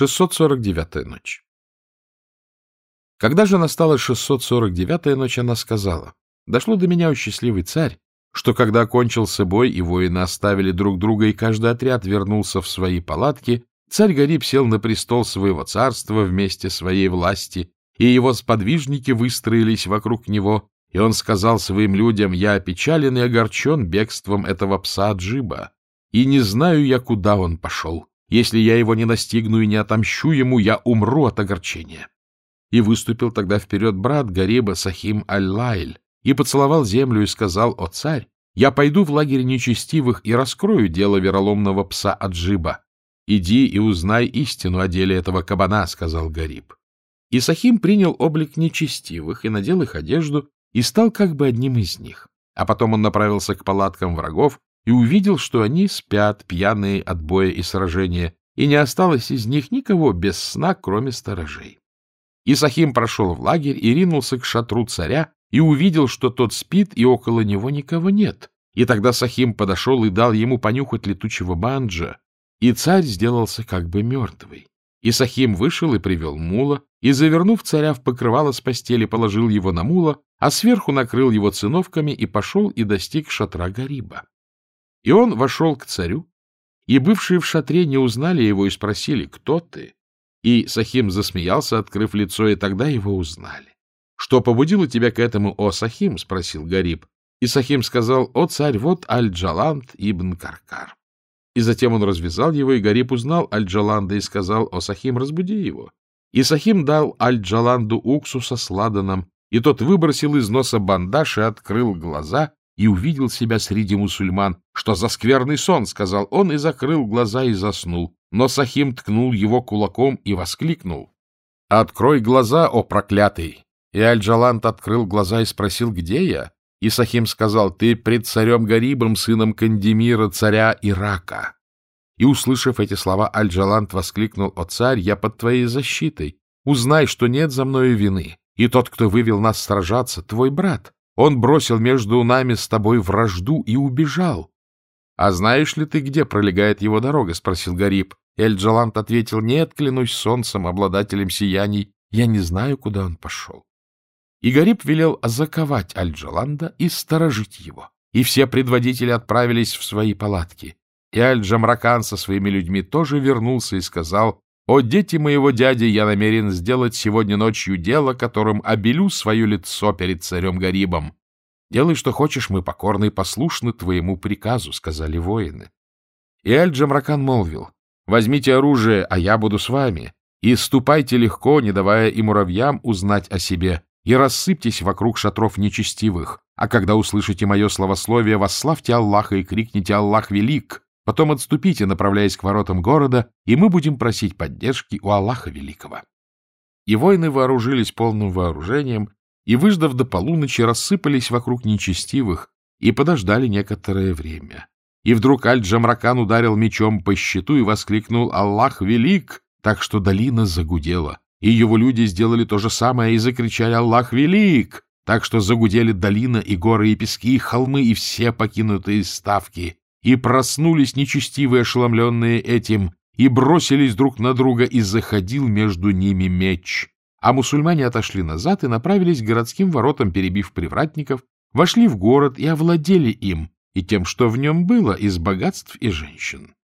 649-я ночь. Когда же настала 649-я ночь, она сказала, «Дошло до меня, о счастливый царь, что когда кончился бой и воины оставили друг друга, и каждый отряд вернулся в свои палатки, царь Гариб сел на престол своего царства вместе своей власти, и его сподвижники выстроились вокруг него, и он сказал своим людям, «Я опечален и огорчен бегством этого пса Джиба, и не знаю я, куда он пошел. Если я его не настигну и не отомщу ему, я умру от огорчения». И выступил тогда вперед брат Гариба Сахим Аль-Лайль, и поцеловал землю и сказал, «О царь, я пойду в лагерь нечестивых и раскрою дело вероломного пса Аджиба. Иди и узнай истину о деле этого кабана», — сказал Гариб. И Сахим принял облик нечестивых и надел их одежду, и стал как бы одним из них. А потом он направился к палаткам врагов и увидел, что они спят, пьяные от боя и сражения, и не осталось из них никого без сна, кроме сторожей. Исахим прошел в лагерь и ринулся к шатру царя и увидел, что тот спит, и около него никого нет. И тогда Сахим подошел и дал ему понюхать летучего банджа, и царь сделался как бы мертвый. Исахим вышел и привел мула, и, завернув царя в покрывало с постели, положил его на мула, а сверху накрыл его циновками и пошел и достиг шатра Гариба. И он вошел к царю, и бывшие в шатре не узнали его и спросили, кто ты? И Сахим засмеялся, открыв лицо, и тогда его узнали. — Что побудило тебя к этому, о Сахим? — спросил Гариб. И Сахим сказал, — О царь, вот Аль-Джаланд ибн Каркар. И затем он развязал его, и Гариб узнал Аль-Джаланда и сказал, — О Сахим, разбуди его. И Сахим дал Аль-Джаланду уксуса с ладаном, и тот выбросил из носа бандаж и открыл глаза, и увидел себя среди мусульман. — Что за скверный сон? — сказал он, и закрыл глаза и заснул. Но Сахим ткнул его кулаком и воскликнул. — Открой глаза, о проклятый! И Аль-Джаланд открыл глаза и спросил, где я? И Сахим сказал, ты пред царем Гарибом, сыном Кандемира, царя Ирака. И, услышав эти слова, Аль-Джаланд воскликнул, о царь, я под твоей защитой. Узнай, что нет за мною вины. И тот, кто вывел нас сражаться, твой брат. Он бросил между нами с тобой вражду и убежал. — А знаешь ли ты, где пролегает его дорога? — спросил Гариб. Эль-Джалант ответил, — Нет, клянусь солнцем, обладателем сияний, я не знаю, куда он пошел. И Гариб велел заковать Аль-Джаланда и сторожить его. И все предводители отправились в свои палатки. И Аль-Джамракан со своими людьми тоже вернулся и сказал, «О, дети моего дяди, я намерен сделать сегодня ночью дело, которым обелю свое лицо перед царем Гарибом. Делай, что хочешь, мы покорны и послушны твоему приказу», — сказали воины. И Аль-Джамракан молвил, «Возьмите оружие, а я буду с вами, и ступайте легко, не давая и муравьям узнать о себе, и рассыпьтесь вокруг шатров нечестивых, а когда услышите мое словословие, восславьте Аллаха и крикните «Аллах велик!» Потом отступите, направляясь к воротам города, и мы будем просить поддержки у Аллаха Великого. И воины вооружились полным вооружением, и, выждав до полуночи, рассыпались вокруг нечестивых и подождали некоторое время. И вдруг Аль-Джамракан ударил мечом по щиту и воскликнул «Аллах велик!», так что долина загудела. И его люди сделали то же самое и закричали «Аллах велик!», так что загудели долина и горы и пески, и холмы, и все покинутые ставки. И проснулись нечестивые, ошеломленные этим, и бросились друг на друга, и заходил между ними меч. А мусульмане отошли назад и направились к городским воротам, перебив привратников, вошли в город и овладели им, и тем, что в нем было, из богатств и женщин.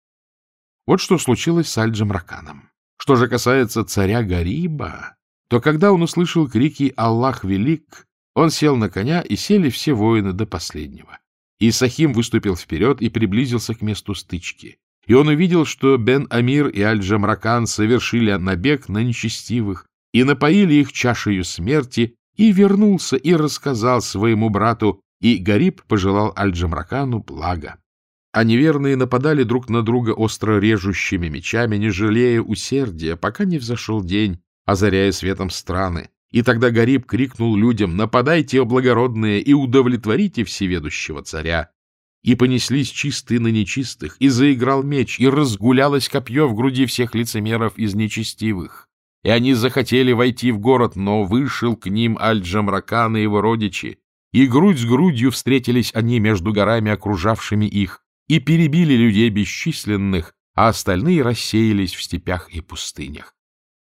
Вот что случилось с Аль-Джамраканом. Что же касается царя Гариба, то когда он услышал крики «Аллах велик», он сел на коня, и сели все воины до последнего. И Сахим выступил вперед и приблизился к месту стычки. И он увидел, что Бен-Амир и Аль-Джамракан совершили набег на нечестивых и напоили их чашею смерти, и вернулся и рассказал своему брату, и Гариб пожелал Аль-Джамракану блага. А неверные нападали друг на друга остро режущими мечами, не жалея усердия, пока не взошел день, озаряя светом страны. И тогда Гариб крикнул людям «Нападайте, о благородные, и удовлетворите всеведущего царя!» И понеслись чистые на нечистых, и заиграл меч, и разгулялось копье в груди всех лицемеров из нечестивых. И они захотели войти в город, но вышел к ним Аль-Джамракан и его родичи, и грудь с грудью встретились они между горами, окружавшими их, и перебили людей бесчисленных, а остальные рассеялись в степях и пустынях.